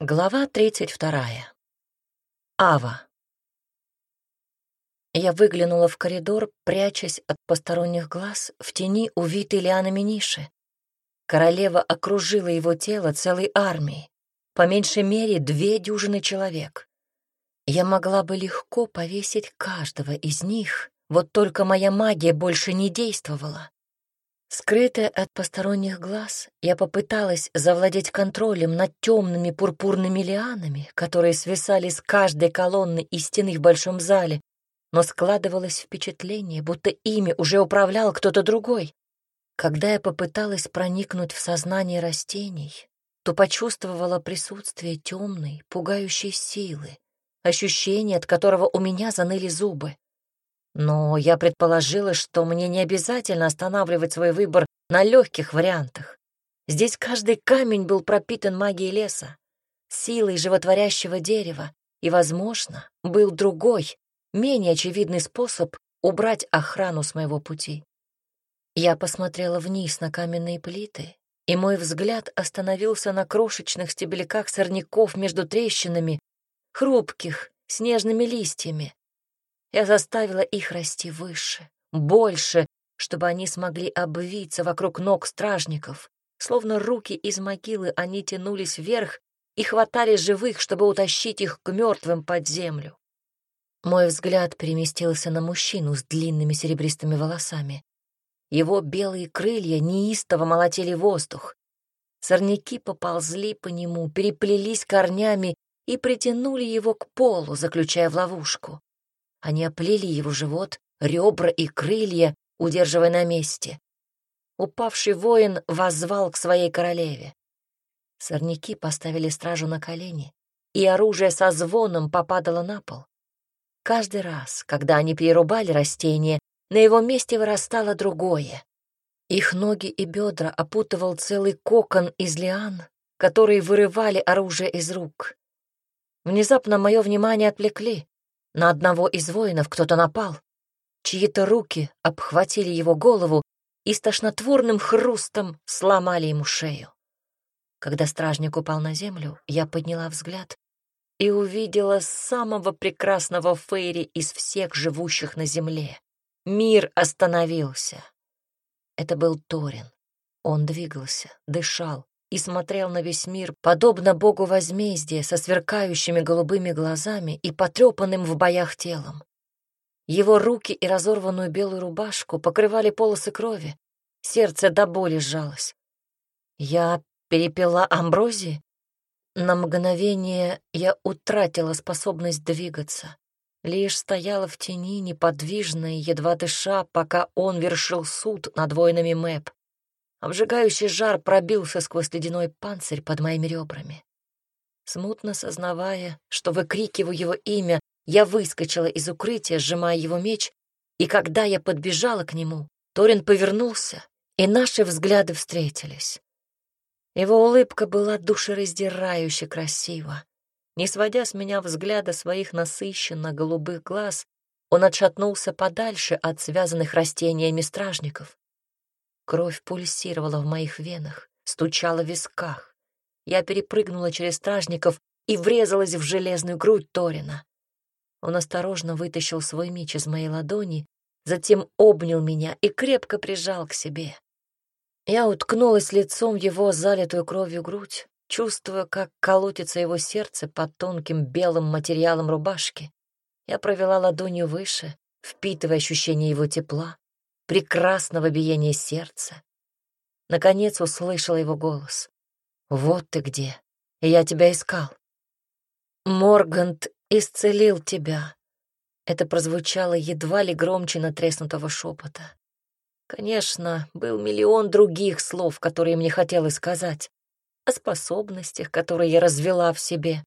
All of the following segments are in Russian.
Глава 32. Ава. Я выглянула в коридор, прячась от посторонних глаз в тени увитой лианами ниши. Королева окружила его тело целой армией, по меньшей мере две дюжины человек. Я могла бы легко повесить каждого из них, вот только моя магия больше не действовала. Скрытая от посторонних глаз, я попыталась завладеть контролем над темными пурпурными лианами, которые свисали с каждой колонны и стены в большом зале, но складывалось впечатление, будто ими уже управлял кто-то другой. Когда я попыталась проникнуть в сознание растений, то почувствовала присутствие темной, пугающей силы, ощущение, от которого у меня заныли зубы. Но я предположила, что мне не обязательно останавливать свой выбор на легких вариантах. Здесь каждый камень был пропитан магией леса, силой животворящего дерева, и, возможно, был другой, менее очевидный способ убрать охрану с моего пути. Я посмотрела вниз на каменные плиты, и мой взгляд остановился на крошечных стебельках сорняков между трещинами, хрупких, снежными листьями, я заставила их расти выше, больше, чтобы они смогли обвиться вокруг ног стражников. Словно руки из могилы они тянулись вверх и хватали живых, чтобы утащить их к мертвым под землю. Мой взгляд переместился на мужчину с длинными серебристыми волосами. Его белые крылья неистово молотили воздух. Сорняки поползли по нему, переплелись корнями и притянули его к полу, заключая в ловушку. Они оплели его живот, ребра и крылья, удерживая на месте. Упавший воин воззвал к своей королеве. Сорняки поставили стражу на колени, и оружие со звоном попадало на пол. Каждый раз, когда они перерубали растение, на его месте вырастало другое. Их ноги и бедра опутывал целый кокон из лиан, которые вырывали оружие из рук. Внезапно мое внимание отвлекли. На одного из воинов кто-то напал. Чьи-то руки обхватили его голову и с тошнотворным хрустом сломали ему шею. Когда стражник упал на землю, я подняла взгляд и увидела самого прекрасного Фейри из всех живущих на земле. Мир остановился. Это был Торин. Он двигался, дышал, и смотрел на весь мир, подобно богу возмездия, со сверкающими голубыми глазами и потрепанным в боях телом. Его руки и разорванную белую рубашку покрывали полосы крови. Сердце до боли сжалось. Я перепила амброзии? На мгновение я утратила способность двигаться. Лишь стояла в тени, неподвижная, едва дыша, пока он вершил суд над воинами Мэп. Обжигающий жар пробился сквозь ледяной панцирь под моими ребрами. Смутно сознавая, что выкрикиваю его имя, я выскочила из укрытия, сжимая его меч, и когда я подбежала к нему, Торин повернулся, и наши взгляды встретились. Его улыбка была душераздирающе красива. Не сводя с меня взгляда своих насыщенно-голубых глаз, он отшатнулся подальше от связанных растениями стражников. Кровь пульсировала в моих венах, стучала в висках. Я перепрыгнула через стражников и врезалась в железную грудь Торина. Он осторожно вытащил свой меч из моей ладони, затем обнял меня и крепко прижал к себе. Я уткнулась лицом в его залитую кровью грудь, чувствуя, как колотится его сердце под тонким белым материалом рубашки. Я провела ладонью выше, впитывая ощущение его тепла, прекрасного биения сердца. Наконец услышала его голос. «Вот ты где! Я тебя искал!» «Моргант исцелил тебя!» Это прозвучало едва ли громче натреснутого шепота. Конечно, был миллион других слов, которые мне хотелось сказать. О способностях, которые я развела в себе,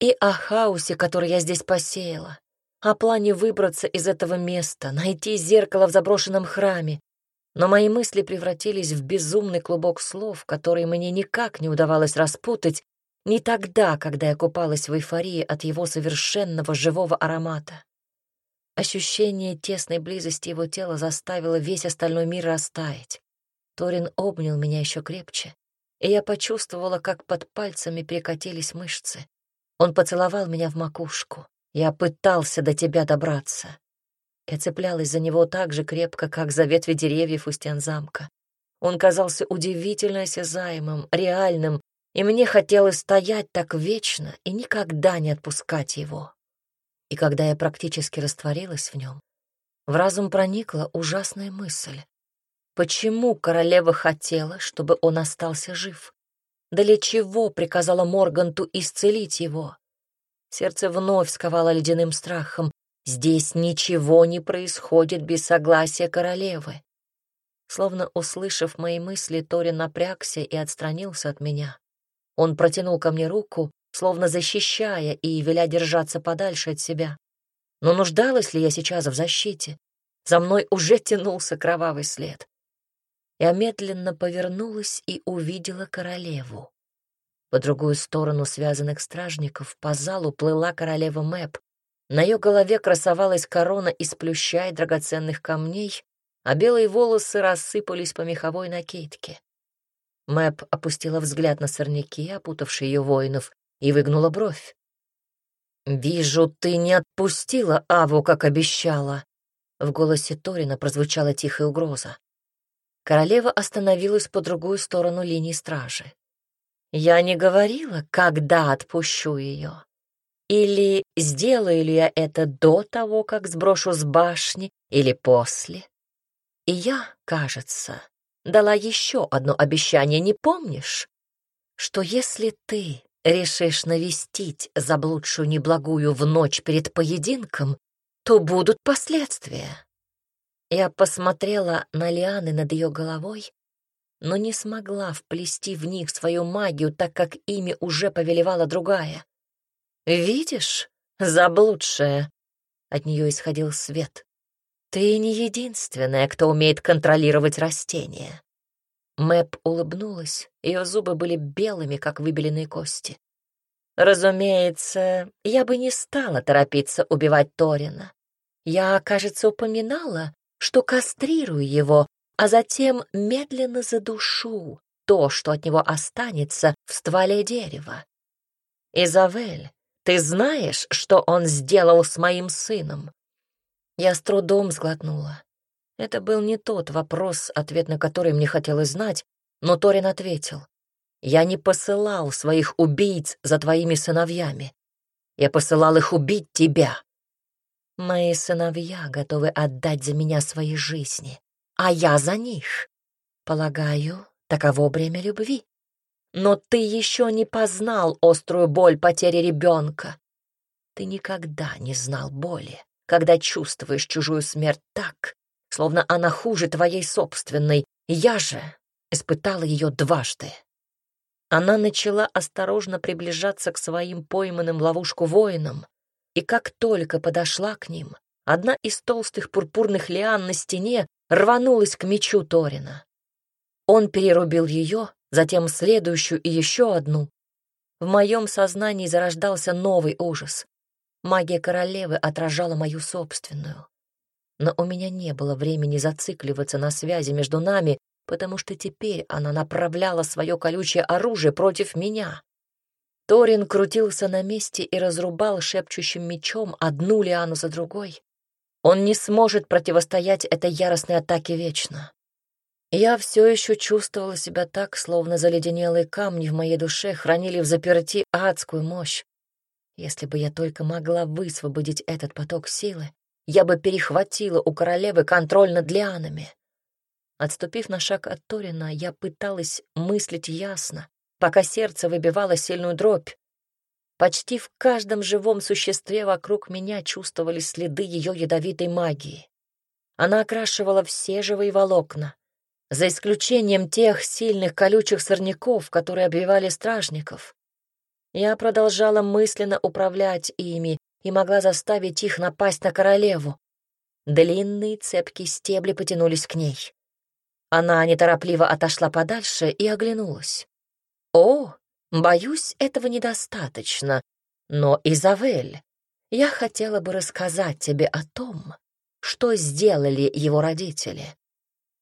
и о хаосе, который я здесь посеяла о плане выбраться из этого места, найти зеркало в заброшенном храме. Но мои мысли превратились в безумный клубок слов, которые мне никак не удавалось распутать, не тогда, когда я купалась в эйфории от его совершенного живого аромата. Ощущение тесной близости его тела заставило весь остальной мир растаять. Торин обнял меня еще крепче, и я почувствовала, как под пальцами перекатились мышцы. Он поцеловал меня в макушку. Я пытался до тебя добраться. Я цеплялась за него так же крепко, как за ветви деревьев у стен замка. Он казался удивительно осязаемым, реальным, и мне хотелось стоять так вечно и никогда не отпускать его. И когда я практически растворилась в нем, в разум проникла ужасная мысль. Почему королева хотела, чтобы он остался жив? Для чего приказала Морганту исцелить его? Сердце вновь сковало ледяным страхом. Здесь ничего не происходит без согласия королевы. Словно услышав мои мысли, Тори напрягся и отстранился от меня. Он протянул ко мне руку, словно защищая и веля держаться подальше от себя. Но нуждалась ли я сейчас в защите? За мной уже тянулся кровавый след. Я медленно повернулась и увидела королеву. По другую сторону связанных стражников по залу плыла королева Мэп. На ее голове красовалась корона из плюща и драгоценных камней, а белые волосы рассыпались по меховой накидке. Мэп опустила взгляд на сорняки, опутавшие ее воинов, и выгнула бровь. «Вижу, ты не отпустила Аву, как обещала». В голосе Торина прозвучала тихая угроза. Королева остановилась по другую сторону линии стражи. «Я не говорила, когда отпущу ее. Или сделаю ли я это до того, как сброшу с башни, или после. И я, кажется, дала еще одно обещание, не помнишь? Что если ты решишь навестить заблудшую неблагую в ночь перед поединком, то будут последствия. Я посмотрела на лианы над ее головой, но не смогла вплести в них свою магию, так как ими уже повелевала другая. «Видишь, заблудшая!» От нее исходил свет. «Ты не единственная, кто умеет контролировать растения». Мэп улыбнулась, ее зубы были белыми, как выбеленные кости. «Разумеется, я бы не стала торопиться убивать Торина. Я, кажется, упоминала, что кастрирую его, а затем медленно задушу то, что от него останется в стволе дерева. Изавель, ты знаешь, что он сделал с моим сыном?» Я с трудом сглотнула. Это был не тот вопрос, ответ на который мне хотелось знать, но Торин ответил. «Я не посылал своих убийц за твоими сыновьями. Я посылал их убить тебя. Мои сыновья готовы отдать за меня свои жизни, а я за них. Полагаю, таково бремя любви. Но ты еще не познал острую боль потери ребенка. Ты никогда не знал боли, когда чувствуешь чужую смерть так, словно она хуже твоей собственной. Я же испытала ее дважды. Она начала осторожно приближаться к своим пойманным в ловушку воинам, и как только подошла к ним, одна из толстых пурпурных лиан на стене рванулась к мечу Торина. Он перерубил ее, затем следующую и еще одну. В моем сознании зарождался новый ужас. Магия королевы отражала мою собственную. Но у меня не было времени зацикливаться на связи между нами, потому что теперь она направляла свое колючее оружие против меня. Торин крутился на месте и разрубал шепчущим мечом одну лиану за другой. Он не сможет противостоять этой яростной атаке вечно. Я все еще чувствовала себя так, словно заледенелые камни в моей душе хранили в заперти адскую мощь. Если бы я только могла высвободить этот поток силы, я бы перехватила у королевы контроль над лианами. Отступив на шаг от Торина, я пыталась мыслить ясно, пока сердце выбивало сильную дробь. Почти в каждом живом существе вокруг меня чувствовались следы ее ядовитой магии. Она окрашивала все живые волокна, за исключением тех сильных колючих сорняков, которые обвивали стражников. Я продолжала мысленно управлять ими и могла заставить их напасть на королеву. Длинные цепкие стебли потянулись к ней. Она неторопливо отошла подальше и оглянулась. «О, боюсь, этого недостаточно. Но, Изавель, я хотела бы рассказать тебе о том, что сделали его родители.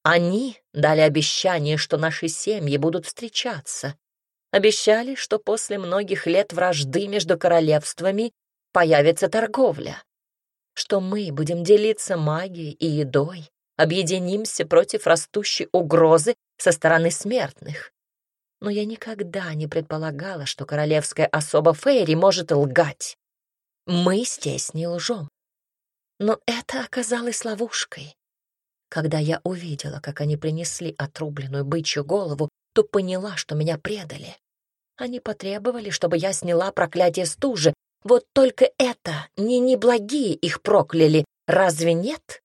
Они дали обещание, что наши семьи будут встречаться. Обещали, что после многих лет вражды между королевствами появится торговля. Что мы будем делиться магией и едой, объединимся против растущей угрозы со стороны смертных. Но я никогда не предполагала, что королевская особа Фейри может лгать. Мы здесь не лжем. Но это оказалось ловушкой. Когда я увидела, как они принесли отрубленную бычью голову, то поняла, что меня предали. Они потребовали, чтобы я сняла проклятие стужи. Вот только это не неблагие их прокляли, разве нет?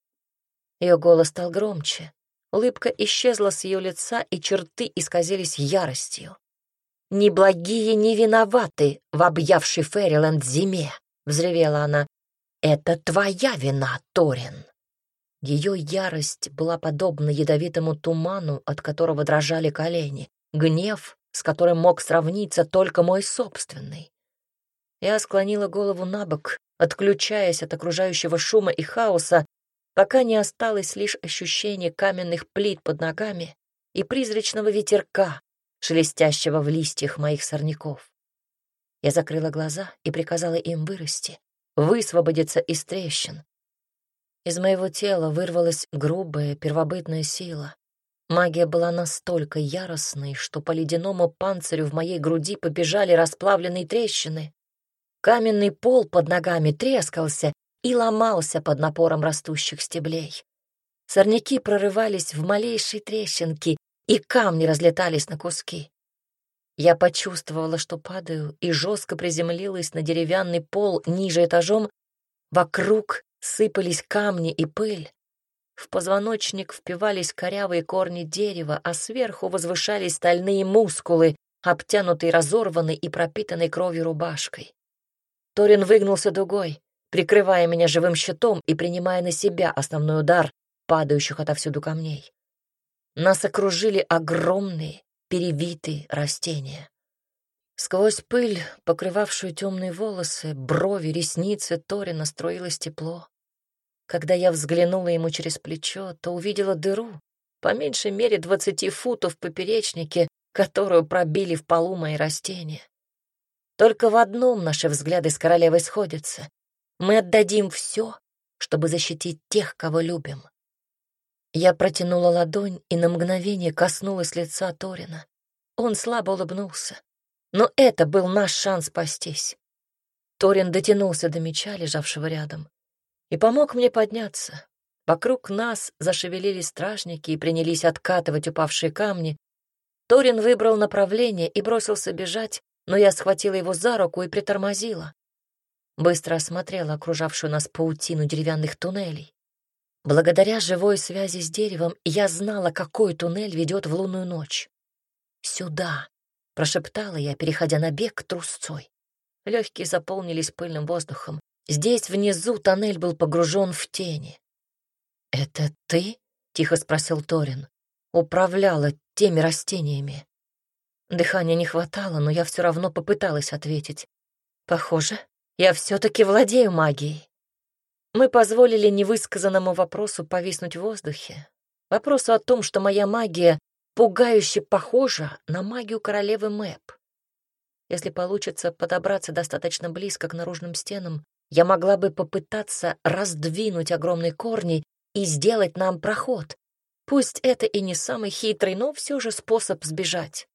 Ее голос стал громче. Улыбка исчезла с ее лица, и черты исказились яростью. «Неблагие не виноваты в объявшей Фэриленд зиме», — взревела она. «Это твоя вина, Торин». Ее ярость была подобна ядовитому туману, от которого дрожали колени. Гнев, с которым мог сравниться только мой собственный. Я склонила голову на бок, отключаясь от окружающего шума и хаоса, пока не осталось лишь ощущение каменных плит под ногами и призрачного ветерка, шелестящего в листьях моих сорняков. Я закрыла глаза и приказала им вырасти, высвободиться из трещин. Из моего тела вырвалась грубая первобытная сила. Магия была настолько яростной, что по ледяному панцирю в моей груди побежали расплавленные трещины. Каменный пол под ногами трескался и ломался под напором растущих стеблей. Сорняки прорывались в малейшие трещинки, и камни разлетались на куски. Я почувствовала, что падаю, и жестко приземлилась на деревянный пол ниже этажом. Вокруг сыпались камни и пыль. В позвоночник впивались корявые корни дерева, а сверху возвышались стальные мускулы, обтянутые разорванной и пропитанной кровью рубашкой. Торин выгнулся дугой, прикрывая меня живым щитом и принимая на себя основной удар падающих отовсюду камней. Нас окружили огромные, перевитые растения. Сквозь пыль, покрывавшую темные волосы, брови, ресницы Торина строилось тепло. Когда я взглянула ему через плечо, то увидела дыру, по меньшей мере двадцати футов в поперечнике, которую пробили в полу мои растения. Только в одном наши взгляды с королевой сходятся. Мы отдадим все, чтобы защитить тех, кого любим. Я протянула ладонь и на мгновение коснулась лица Торина. Он слабо улыбнулся. Но это был наш шанс спастись. Торин дотянулся до меча, лежавшего рядом, и помог мне подняться. Вокруг нас зашевелились стражники и принялись откатывать упавшие камни. Торин выбрал направление и бросился бежать, но я схватила его за руку и притормозила. Быстро осмотрела окружавшую нас паутину деревянных туннелей. Благодаря живой связи с деревом я знала, какой туннель ведет в лунную ночь. «Сюда!» — прошептала я, переходя на бег трусцой. Легкие заполнились пыльным воздухом. Здесь внизу тоннель был погружен в тени. «Это ты?» — тихо спросил Торин. «Управляла теми растениями». Дыхания не хватало, но я все равно попыталась ответить. «Похоже, я все-таки владею магией». Мы позволили невысказанному вопросу повиснуть в воздухе. Вопросу о том, что моя магия пугающе похожа на магию королевы Мэп. Если получится подобраться достаточно близко к наружным стенам, я могла бы попытаться раздвинуть огромные корни и сделать нам проход. Пусть это и не самый хитрый, но все же способ сбежать.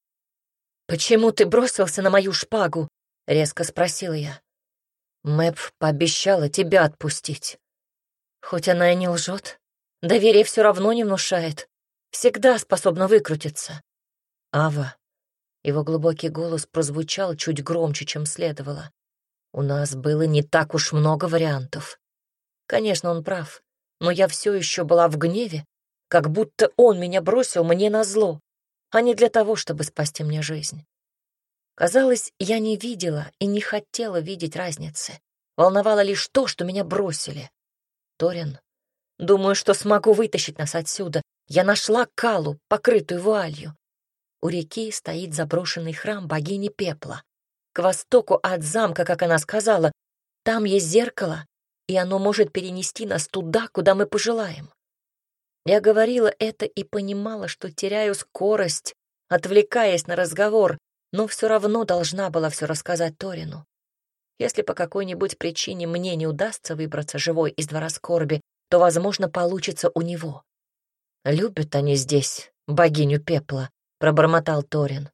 «Почему ты бросился на мою шпагу?» — резко спросила я. Мэп пообещала тебя отпустить. Хоть она и не лжет, доверие все равно не внушает. Всегда способна выкрутиться. Ава. Его глубокий голос прозвучал чуть громче, чем следовало. У нас было не так уж много вариантов. Конечно, он прав, но я все еще была в гневе, как будто он меня бросил мне на зло а не для того, чтобы спасти мне жизнь. Казалось, я не видела и не хотела видеть разницы. Волновало лишь то, что меня бросили. Торин, думаю, что смогу вытащить нас отсюда. Я нашла Калу, покрытую вуалью. У реки стоит заброшенный храм богини пепла. К востоку от замка, как она сказала, там есть зеркало, и оно может перенести нас туда, куда мы пожелаем. Я говорила это и понимала, что теряю скорость, отвлекаясь на разговор, но все равно должна была все рассказать Торину. Если по какой-нибудь причине мне не удастся выбраться живой из двора скорби, то, возможно, получится у него. «Любят они здесь богиню пепла», — пробормотал Торин.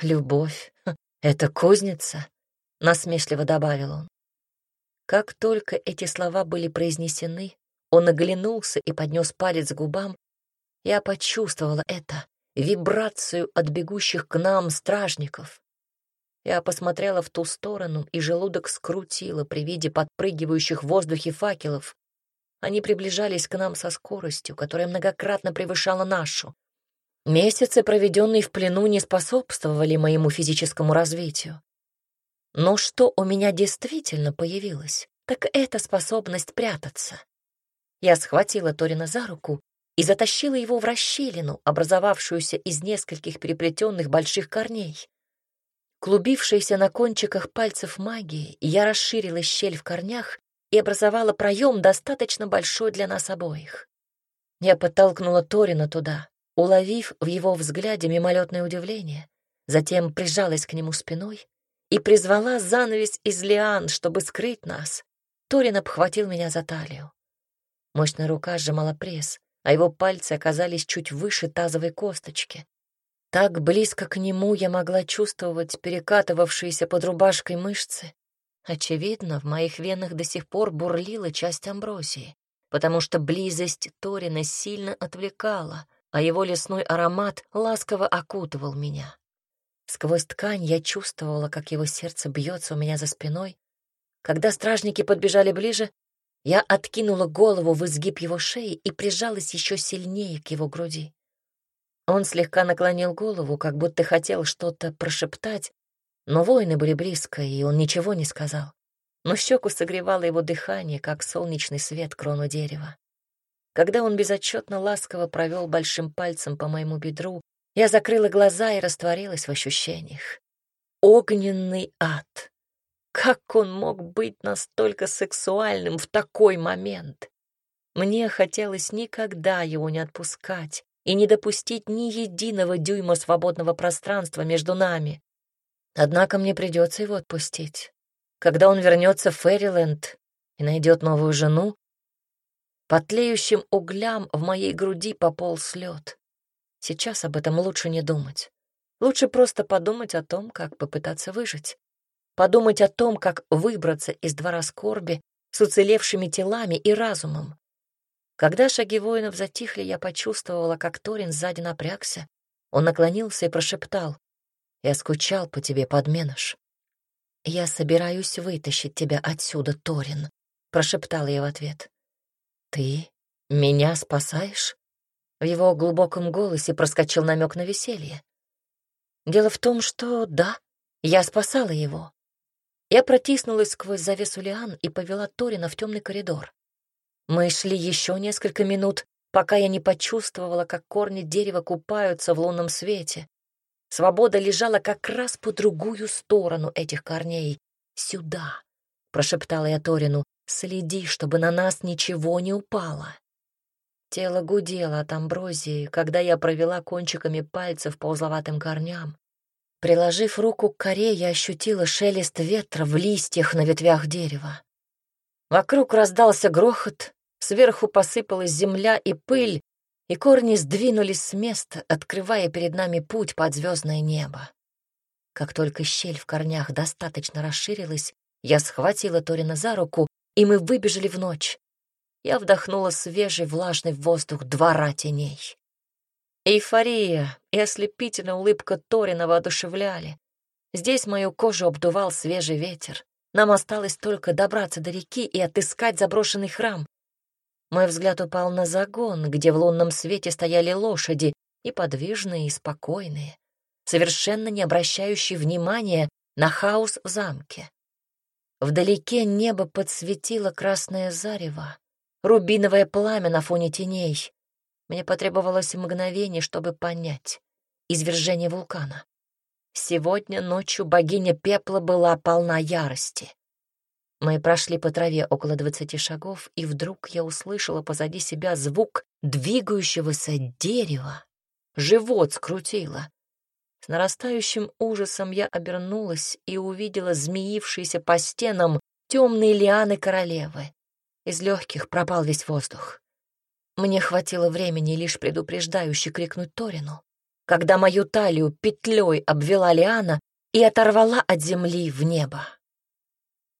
«Любовь — это кузница», — насмешливо добавил он. Как только эти слова были произнесены, он оглянулся и поднес палец к губам. Я почувствовала это, вибрацию от бегущих к нам стражников. Я посмотрела в ту сторону, и желудок скрутило при виде подпрыгивающих в воздухе факелов. Они приближались к нам со скоростью, которая многократно превышала нашу. Месяцы, проведенные в плену, не способствовали моему физическому развитию. Но что у меня действительно появилось, так это способность прятаться. Я схватила Торина за руку и затащила его в расщелину, образовавшуюся из нескольких переплетенных больших корней. Клубившаяся на кончиках пальцев магии, я расширила щель в корнях и образовала проем достаточно большой для нас обоих. Я подтолкнула Торина туда, уловив в его взгляде мимолетное удивление, затем прижалась к нему спиной и призвала занавес из лиан, чтобы скрыть нас. Торин обхватил меня за талию. Мощная рука сжимала пресс, а его пальцы оказались чуть выше тазовой косточки. Так близко к нему я могла чувствовать перекатывавшиеся под рубашкой мышцы. Очевидно, в моих венах до сих пор бурлила часть амброзии, потому что близость Торина сильно отвлекала, а его лесной аромат ласково окутывал меня. Сквозь ткань я чувствовала, как его сердце бьется у меня за спиной. Когда стражники подбежали ближе, я откинула голову в изгиб его шеи и прижалась еще сильнее к его груди. Он слегка наклонил голову, как будто хотел что-то прошептать, но воины были близко, и он ничего не сказал. Но щеку согревало его дыхание, как солнечный свет крону дерева. Когда он безотчетно ласково провел большим пальцем по моему бедру, я закрыла глаза и растворилась в ощущениях. Огненный ад. Как он мог быть настолько сексуальным в такой момент? Мне хотелось никогда его не отпускать, и не допустить ни единого дюйма свободного пространства между нами. Однако мне придется его отпустить. Когда он вернется в Фэриленд и найдет новую жену, по тлеющим углям в моей груди пополз лед. Сейчас об этом лучше не думать. Лучше просто подумать о том, как попытаться выжить. Подумать о том, как выбраться из двора скорби с уцелевшими телами и разумом. Когда шаги воинов затихли, я почувствовала, как Торин сзади напрягся. Он наклонился и прошептал. «Я скучал по тебе, подменыш». «Я собираюсь вытащить тебя отсюда, Торин», — прошептала я в ответ. «Ты меня спасаешь?» В его глубоком голосе проскочил намек на веселье. Дело в том, что да, я спасала его. Я протиснулась сквозь завесу лиан и повела Торина в темный коридор. Мы шли еще несколько минут, пока я не почувствовала, как корни дерева купаются в лунном свете. Свобода лежала как раз по другую сторону этих корней. «Сюда!» — прошептала я Торину. «Следи, чтобы на нас ничего не упало». Тело гудело от амброзии, когда я провела кончиками пальцев по узловатым корням. Приложив руку к коре, я ощутила шелест ветра в листьях на ветвях дерева. Вокруг раздался грохот, Сверху посыпалась земля и пыль, и корни сдвинулись с места, открывая перед нами путь под звездное небо. Как только щель в корнях достаточно расширилась, я схватила Торина за руку, и мы выбежали в ночь. Я вдохнула свежий влажный воздух двора теней. Эйфория и ослепительная улыбка Торина воодушевляли. Здесь мою кожу обдувал свежий ветер. Нам осталось только добраться до реки и отыскать заброшенный храм. Мой взгляд упал на загон, где в лунном свете стояли лошади, и подвижные, и спокойные, совершенно не обращающие внимания на хаос в замке. Вдалеке небо подсветило красное зарево, рубиновое пламя на фоне теней. Мне потребовалось мгновение, чтобы понять извержение вулкана. Сегодня ночью богиня пепла была полна ярости. Мы прошли по траве около двадцати шагов, и вдруг я услышала позади себя звук двигающегося дерева. Живот скрутило. С нарастающим ужасом я обернулась и увидела змеившиеся по стенам темные лианы королевы. Из легких пропал весь воздух. Мне хватило времени лишь предупреждающе крикнуть Торину, когда мою талию петлей обвела лиана и оторвала от земли в небо.